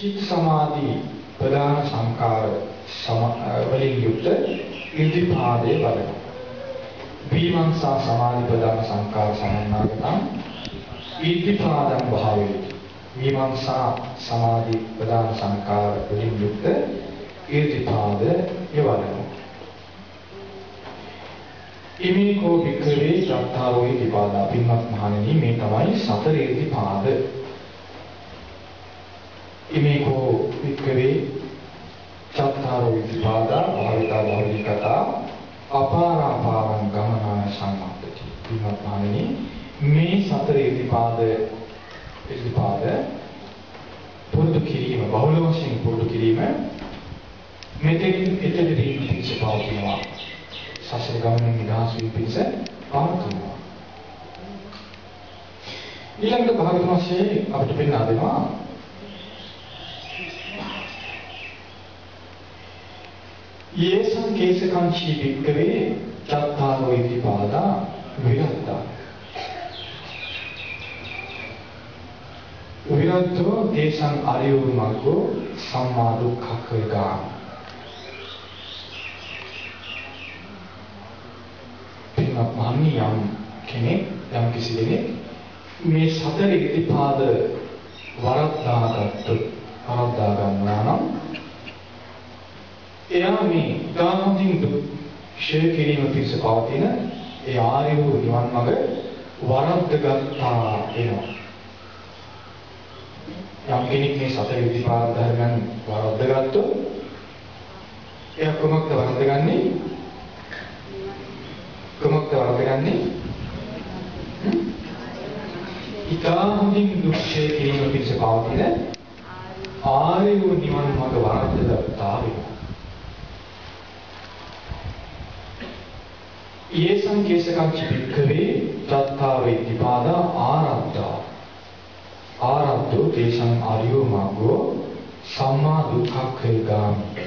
චිත්ත සමාධි ප්‍රධාන සංකාර වලින් යුක්ත ඉර්ධිපාදයේ බලනවා. විමංශා සමාධි ප්‍රධාන සංකාර සමන්නාගතං ඉර්ධිපාදං භාවේති. විමංශා සමාධි ප්‍රධාන සංකාර වලින් යුක්ත ඉර්ධිපාද යවනවා. ඉමේකෝ වික්‍රේ ශ්‍රද්ධාවෝ ඉතිපාදා පින්වත් මහණෙනි මේ තමයි සතර ඉතිපාද ඉමේකෝ වික්‍රේ ශ්‍රද්ධාවෝ ඉතිපාදා භාවිතා භාවිකතා අපාරාපාරං ගමනාය සම්මතති පින්වත් මහණෙනි මේ සතර ඉතිපාද ඉතිපාද පුරුදු කිරීම බහුල වශයෙන් පුරුදු කිරීම මෙතෙකින් එතෙදී පිහිට පවතිනවා සසර ගමනින් නිදහස් වීම පිණිස පවතිනවා. ඊළඟට භාගතුන් වහන්සේ අපිට පෙන්වා දෙනවා යේසං කේසකං චී වික්කවේ චත්තාරෝ ඉති පාදා විරත්තා විරත්තෝ තේසං අරියෝ මග්ගෝ සම්මා දුක්ඛක්ඛේගා පින්වත් මහණනි යම් කෙනෙක් යම් කිසි කෙනෙක් මේ සතර ඉතිපාද වරද්දාගත්තු වරද්දා ගන්නවා නම් එයා මේ ඊටාමින් දුක් ක්ෂය කිරීම පිණිස පවතින ඒ ආර්ය වූ නිවන් මඟ වරද්දගත්තා වෙනවා. යම් කෙනෙක් මේ සතර ඉතිපාද ධර්මයන් වරද්දගත්තොත් එයා කොහොමද වරද්දගන්නේ? කොහොමද වරදගන්නේ? ඊටා හොඳින් දුක්ඛේ කිරීම පිණිස පවතින ආර්ය වූ නිවන් මඟ වරද්දගත්තා වෙනවා. යේසං කේසකං චිත්තවේ තත්තා වේදිපාදා ආරද්ධා ආරද්ධෝ තේසං ආර්යෝ මග්ගෝ සම්මා දුක්ඛක්ඛේගාමි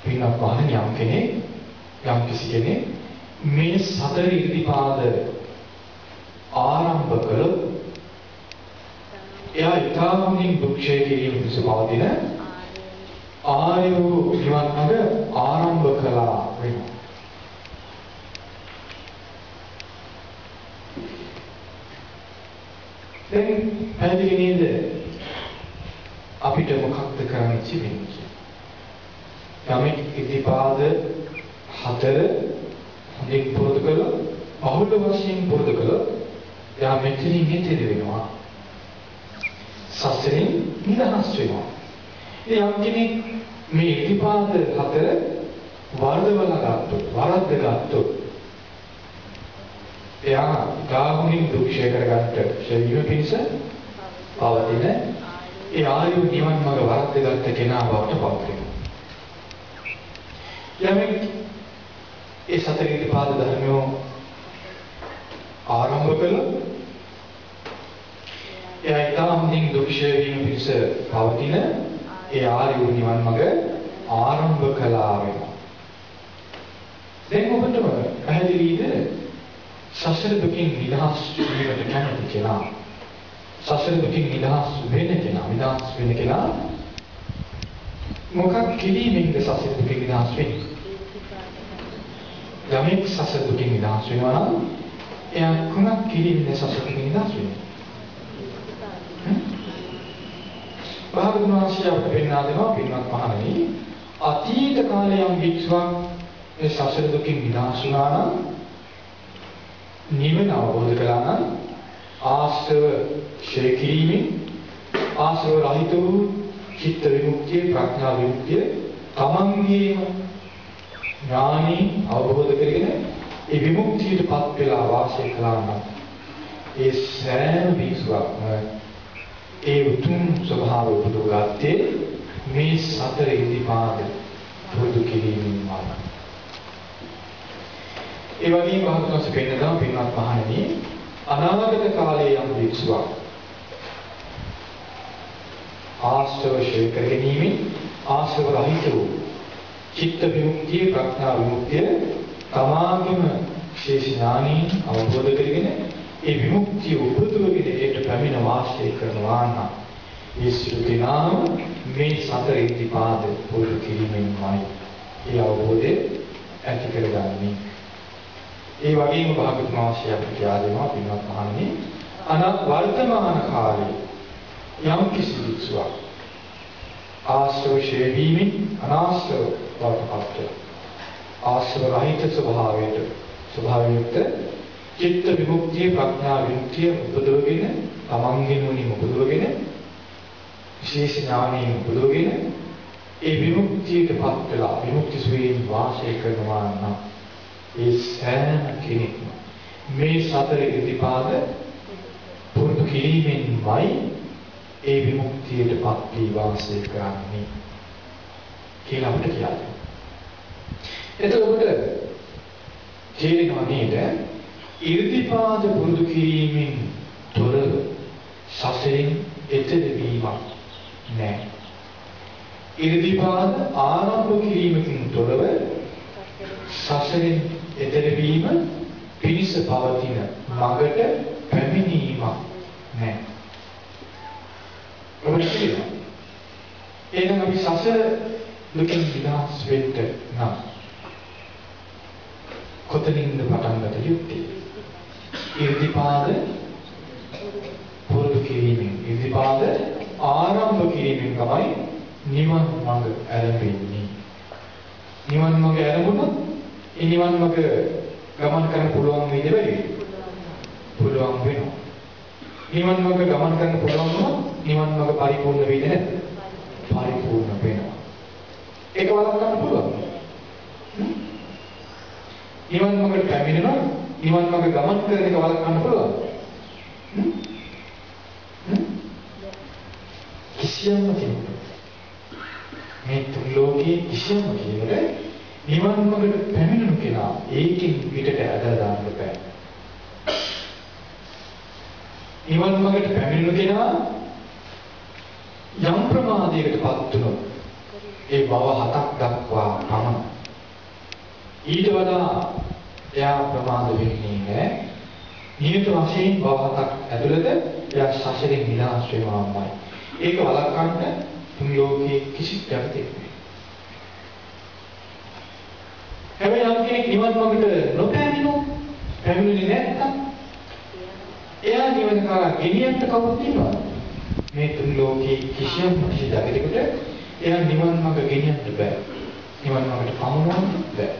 පින්වත් වහන යම් කෙනෙක් යම් කිසි කෙනෙක් මේ සතර ඉර්ධිපාද ආරම්භ කළොත් එයා ඊටාමින් දුක්ඛය කිරීම පිණිස පවතින ආර්ය වූ නිවන් මඟ ආරම්භ කළා වෙනවා. දැන් පැහැදිලි නේද? අපිට මොකක්ද කරන්න තිබෙන්නේ? යමෙක් ඉතිපාද හතර හොඳින් පුරුදු කළොත් බහුල වශයෙන් පුරුදු කළොත් එයා මෙතනින් හිතේ වෙනවා. සසරින් නිදහස් වෙනවා. ඒ යම් කෙනෙක් මේ ඉතිපාද හතර වර්ධවලා ගත්තොත් වරද්ද ගත්තොත් එයා ගාහුණින් දුක්ෂය කරගත්ත ශරීර පිණිස පවතින ඒ ආයු නිවන් මඟ වරද්දගත්ත කෙනා බවට පත් වෙනවා. යමෙක් ඒ සතර ඉතිපාද ධර්මෝ ආරම්භ කළා එයා ඊටාම්දින් දුක්ෂය වීම පිණිස පවතින ඒ ආර්ය වූ නිවන් මඟ ආරම්භ කළා වෙනවා. දැන් ඔබට පැහැදිලිද සසර දුකින් නිදහස් වීමට කැමති කෙනා සසර දුකින් නිදහස් වෙන කෙනා නිදහස් වෙන කෙනා මොකක් කිරීමෙන්ද සසර දුකින් නිදහස් වෙන්නේ? යමෙක් සසර දුකින් නිදහස් වෙනවා නම් එයා කුණක් කිරීමෙන් සසර දුකින් නිදහස් වෙනවා. භාගතුන් වහන්සේ අපට පෙන්වා දෙනවා පින්වත් මහණනි අතීත කාලයේ යම් වික්ෂුවක් මේ සසර දුකින් නිදහස් වුණා නම් නිවන අවබෝධ කළා නම් ආශ්‍රව ක්ෂය කිරීමෙන් ආශ්‍රව රහිත වූ චිත්ත විමුක්තිය ප්‍රඥා විමුක්තිය තමන්ගේම ඥානෙ අවබෝධ කරගෙන ඒ විමුක්තියටපත් වෙලා වාසය කළා නම් ඒ සෑම විසුවක්ම ඒ උතුම් ස්වභාව උපදෝගත්තේ මේ සතර ඉදිපාද පුරුදු කිරීමෙන් මාර්ගය ඒ වගේම මහත්මස් පෙන්නනවා පින්වත් මහණෙනි අනාගත කාලයේ යම් වික්ෂුවක් ආශ්‍රව ශේකර ගැනීමෙන් ආශ්‍රව රහිත වූ චිත්ත විමුක්තිය ප්‍රඥා විමුක්තිය තමාගේම ශේෂ ඥානී අවබෝධ කරගෙන ඒ විමුක්තිය උපදවගෙන ඒට පැමිණ වාසය කරනවා නම් ඒ සියලු දෙනාම මේ සතර ඉතිපාද පුරුදු කිරීමෙන්මයි ඒ අවබෝධය ඇති කරගන්නේ. ඒ වගේම භාගතුන් වහන්සේ අපිට කියලා දෙනවා පින්වත් මහණනි අන වර්තමාන කාලේ යම් කිසි වික්ෂුවක් ආශ්‍රව ශේවීමෙන් අනාශ්‍රව වර්තපත් ආශ්‍රව රහිත ස්වභාවයට ස්වභාවයට චිත්ත විමුක්තිය ප්‍රඥා විමුක්තිය උපදවගෙන තමන්ගෙන උනි උපදවගෙන විශේෂ ඥානයෙන් උපදවගෙන ඒ විමුක්තියටපත් වෙලා විමුක්ති සුවයෙන් වාසය කරනවා නම් ඒ සෑම කෙනෙක්ම මේ සතර ඉතිපාද පුරුදු කිරීමෙන්මයි ඒ විමුක්තියටපත් වී වාසය කරන්නේ කියලා අපිට කියනවා. එතකොට තේරෙනවා නේද? ඉර්ධිපාද පුරුදු කිරීමෙන් තොරව සසරෙන් එතර වීමක් නැහැ. ඉර්ධිපාද ආරම්භ කිරීමකින් තොරව සසරෙන් එතර වීම පිණිස පවතින මඟට පැමිණීමක් නැහැ. ඔබට කියනවා. එහෙනම් අපි සසර දුකින් විනාශ වෙන්න නම් කොතනින්ද පටන් ගත යුත්තේ? ඉර්ධිපාද පුරුදු කිරීමෙන් ඉර්ධිපාද ආරම්භ කිරීමෙන් තමයි නිවන් මඟ ඇරෙන්නේ. නිවන් මඟ ඇරෙමුණොත් ඒ නිවන් මඟ ගමන් කරන්න පුළුවන් වේද බැරි? පුළුවන් වෙනවා. නිවන් මඟ ගමන් කරන්න පුළුවන් වුණොත් නිවන් මඟ පරිපූර්ණ වෙයිද නැද්ද? පරිපූර්ණ වෙනවා. ඒක වළක්වන්න පුළුවන්. නිවන් මඟට පැමිණෙනවා නිවන් මඟ ගමන් කරන එක වළක්වන්න පුළුවන්. කිසියම් කෙනෙකුට මේ තුන් ලෝකයේ කිසියම් කෙනෙකුට නිවන් මඟට පැමිණෙන කෙනා ඒකෙන් පිටට ඇදලා දාන්න බෑ. නිවන් මඟට පැමිණෙන කෙනා යම් ප්‍රමාදයකටපත් වුණොත් ඒ භව හතක් දක්වා පමණ ඊට වඩා එයා ප්‍රමාද වෙන්නේ නැහැ. නියත වශයෙන් භව හතක් ඇතුළත එයා සසරෙන් විනාශ වෙනවාමයි. ඒක වළක්වන්න තුන් ලෝකයේ කිසි ජගතෙක් නෑ. හැබැයි යම් කෙනෙක් නිවන් මාර්ගට නොපැමිණුණොත් පැමිණෙන්නේ නැත්නම් එයා නිවන කරා ගෙනියන්න කවුරුත් ඉන්නවද? මේ තුන් ලෝකයේ කිසියම් කිසි ජගතෙකුට එයා නිවන් මාර්ග ගෙනියන්න බෑ. නිවන් මාර්ගට පමුණවන්න බෑ.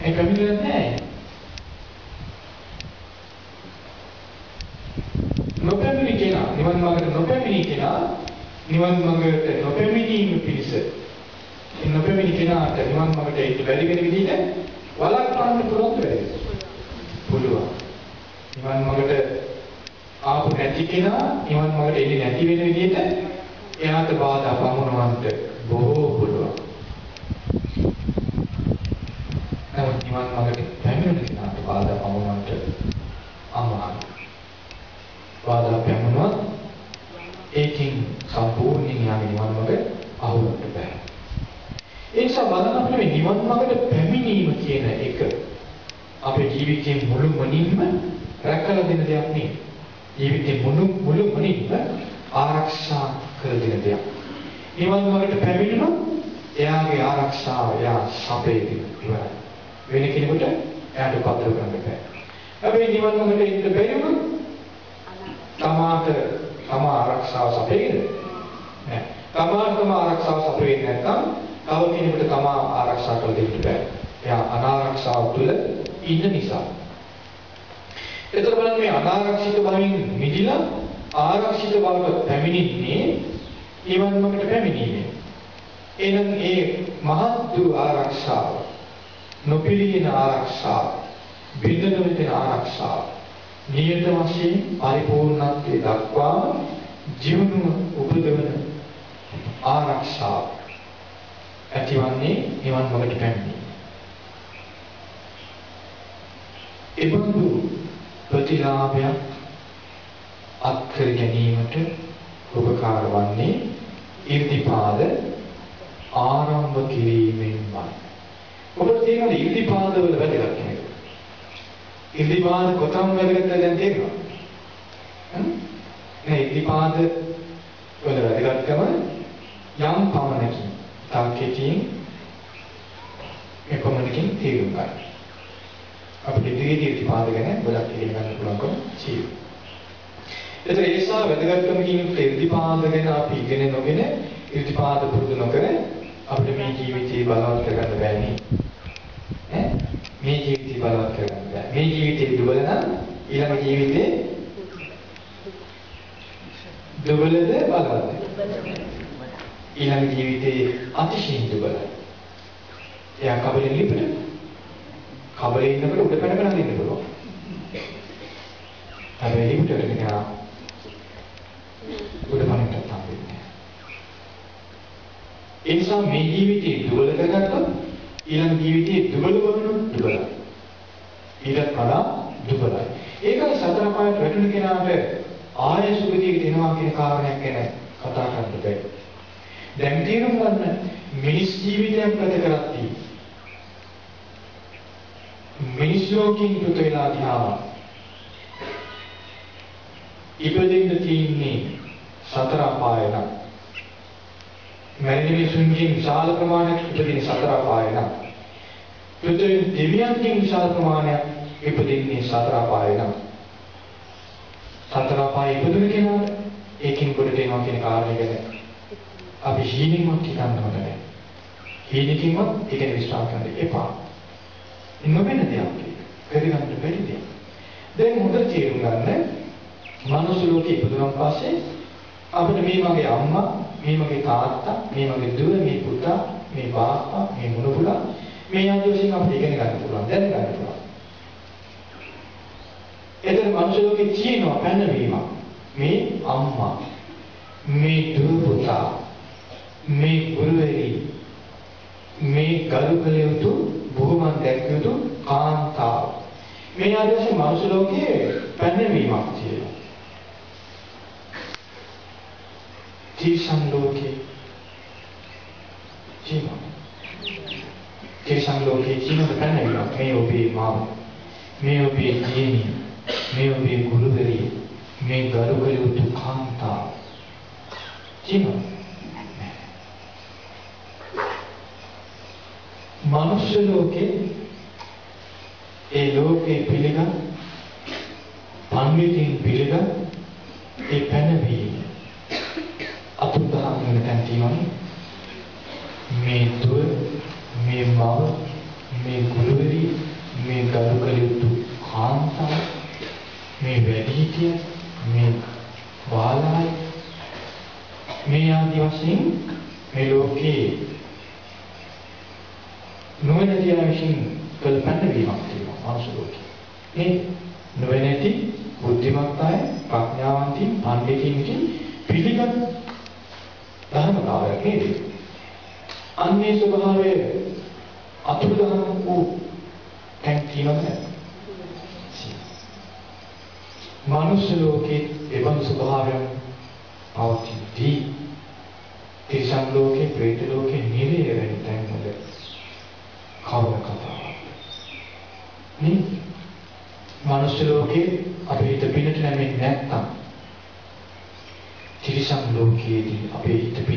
ඒ පැමිණෙන්නේ නැහැ. නොපැමිණි කෙනා නිවන් මාර්ගට නොපැමිණි කෙනා නිවන් මාර්ගයට නොපැමිණීම පිණිස නොපැමිණි කෙනාට නිවන් මාර්ගට එන්න බැරි වෙන විදිහට වළක්වන්න පුළුවන් බැරි පුළුවන්. නිවන් මාර්ගට ආපු නැති කෙනා නිවන් මාර්ගට එන්නේ නැති වෙන විදිහට එයාට බාධා පමුණවන්න බොහෝ පුළුවන්. නමුත් නිවන් මාර්ගට පැමිණෙන කෙනාට බාධා පමුණවන්න අමාරුයි බාධා පැමුණොත් ඒකෙන් සම්පූර්ණයෙන් යාගේ නිවන් මඟ අහුවෙන්න බෑ. ඒ නිසා බලන්න අපිට මේ නිවන් මඟට පැමිණීම කියන එක අපේ ජීවිතයේ මුළුමනින්ම රැකලා දෙන දෙයක් නෙවෙයි. ජීවිතේ මුළු මුළුමනින්ම ආරක්ෂා කර දෙන දෙයක්. නිවන් මඟට පැමිණුණොත් එයාගේ ආරක්ෂාව එයා සපේදී ඉවරයි. වෙන කෙනෙකුට එයාට පතර කරන්න බෑ. හැබැයි නිවන් මඟට එන්න බැරි වුණොත් තමාට තම ආරක්ෂාව සපයගෙන නෑ. තමාට තම ආරක්ෂාව සපයන්නේ නැත්නම් තව කෙනෙකුට තම ආරක්ෂා කළ දෙන්න බෑ. එයා අනාරක්ෂාව තුළ ඉන්න නිසා. එතකොට බලන්න මේ අනාරක්ෂිත භාවයෙන් මිදිලා ආරක්ෂිත බවට පැමිණෙන්නේ ඊවන් මකට පැමිණීමේ. එනම් ඒ මහත් දු ආරක්ෂාව නොපිළිගෙන ආරක්ෂාව බිඳනොතේ ආරක්ෂාව නියත වශයෙන් පරිපූර්ණත්වයේ දක්වා ජීවන උපදවන ආරක්ෂාව ඇතිවන්නේ නිවන් මාර්ගට පැමිණීම. එබඳු ප්‍රතිලාභයක් අත්කර ගැනීමට උපකාර වන්නේ ඉර්ධිපාද ආරම්භ කිරීමෙන්මයි. ඔබට තේරෙනවද ඉර්ධිපාද වල වැදගත් කෙනෙක්? ඉර්ධිපාද කොතරම් වැදගත්ද දැන් තේරෙනවද? ඉදිපාද වල වැදගත්කම යම් පමණකින් තාක්කකින් එපමණකින් තේරුම් ගන්න. අපිට ඉදිරියේ ඉදිපාද ගැන ගොඩක් ඉගෙන ගන්න පුළුවන්කම තියෙනවා. එතකොට ඒ නිසා වැදගත්කමකින් ඉදිපාද ගැන අපි ඉගෙන නොගෙන ඉදිපාද පුරුදු නොකර අපිට මේ ජීවිතේ බලවත් කරගන්න බෑනේ. ඈ මේ ජීවිතේ බලවත් කරගන්න බෑ. මේ ජීවිතේ දුබල නම් ඊළඟ ජීවිතේ දුබලද බලවත්ද? ඊළඟ ජීවිතේ අතිශයින් දුබලයි. එයා කබලෙන් ලිපට. කබලේ ඉන්නකොට උඩ පැන පැන ඉන්න පුළුවන්. හැබැයි ලිපට වෙනවා උඩ පනින්නත් හම්බෙන්නේ. ඒ නිසා මේ ජීවිතේ දුබල කරගත්තොත් ඊළඟ ජීවිතේ දුබල වුණොත් දුබලයි. ඊටත් වඩා දුබලයි. ඒකයි සතර පායට වැටුණු කෙනාට ආය සුගතියට එනවා කියන කාරණයක් ගැන කතා කරන්න බැහැ. දැන් තේරුම් ගන්න මිනිස් ජීවිතයක් ගත කරද්දී මිනිස් ලෝකෙින් පුත වෙලා ගියා. ඉපදෙන්න තියෙන්නේ සතර අපාය නම්. මැරෙන මිනිසුන්ගෙන් විශාල ප්‍රමාණයක් ඉපදින සතර අපාය නම්. පුතේ දෙවියන්ගෙන් විශාල ප්‍රමාණයක් ඉපදින්නේ සතර අපාය නම්. සතර අපාය ඉපදුන කෙනාට ඒකින් කොට දෙනවා කියන කාරණය ගැන අපි හීනෙන්වත් හිතන්න හොඳ නැහැ. හීනකින්වත් ඒක විශ්වාස කරන්න එපා. නොවෙන දෙයක් කරගන්න බැරි දෙයක්. දැන් හොඳට තේරුම් ගන්න මනුස්ස ලෝකේ ඉපදුනන් පස්සේ අපිට මේ මගේ අම්මා, මේ මගේ තාත්තා, මේ මගේ දුව, මේ පුතා, මේ බාප්පා, මේ මුණුපුලා මේ ආදී වශයෙන් අපිට ඉගෙන ගන්න පුළුවන්, දැන ගන්න පුළුවන්. එතන මනුස්ස ලෝකේ තියෙනවා පැනවීමක්. මේ අම්මා, මේ දුව පුතා, මේ ගුරුවරි, මේ ගරු කළ යුතු බොහොමන් දැක්ක යුතු කාන්තාව. මේ ආදී වශයෙන් මනුස්ස ලෝකයේ පැනවීමක් තියෙනවා. තිරිසන් ලෝකේ ජීවන. තිරිසන් ලෝකේ ජීවන පැනවීමක් මේ ඔබේ මාව. මේ ඔබේ ජීනි. මේ ඔබේ ගුරුවරිය. මේ ගරු කළ යුතු කාන්තාව. ජීවන. මනුෂ්‍ය ලෝකේ ඒ ලෝකේ පිළිගත් පන්විතින් පිළිගත් ඒ පැනවීම. අතුරුදහන් වෙන තැන් තියෙනවනේ මේ දුව මේ මව මේ ගුරුවරි මේ ගරු කළ යුතු කාන්තාව මේ වැඩිහිටිය මේ වාලායි මේ ආදි වශයෙන් මේ ලෝකේ නොවැනැති යන විශ්ින් කළ පැනවීමක් තියෙනවා මනුෂ්‍ය ලෝකේ. ඒ නොවැනැති බුද්ධිමත් අය ප්‍රඥාවන්තින් පඬිතින් විසින් පිළිගත් ධර්මතාවයක් නේද? අන්නේ ස්වභාවය අතුරුදහන් වූ තැන් තියෙනවද? මනුෂ්‍ය ලෝකේ එවන් ස්වභාවයක් පවතිද්දී තිරිසන් ලෝකේ, പ്രേත ලෝකේ, නිරේ වෙන තැන් වල කවර කතාවක්. නේ? මනුෂ්‍ය ලෝකේ අපි හිත පිනට නැමෙන්නේ නැත්තම් තිරිසන් ලෝකයේදී අපේ හිත පින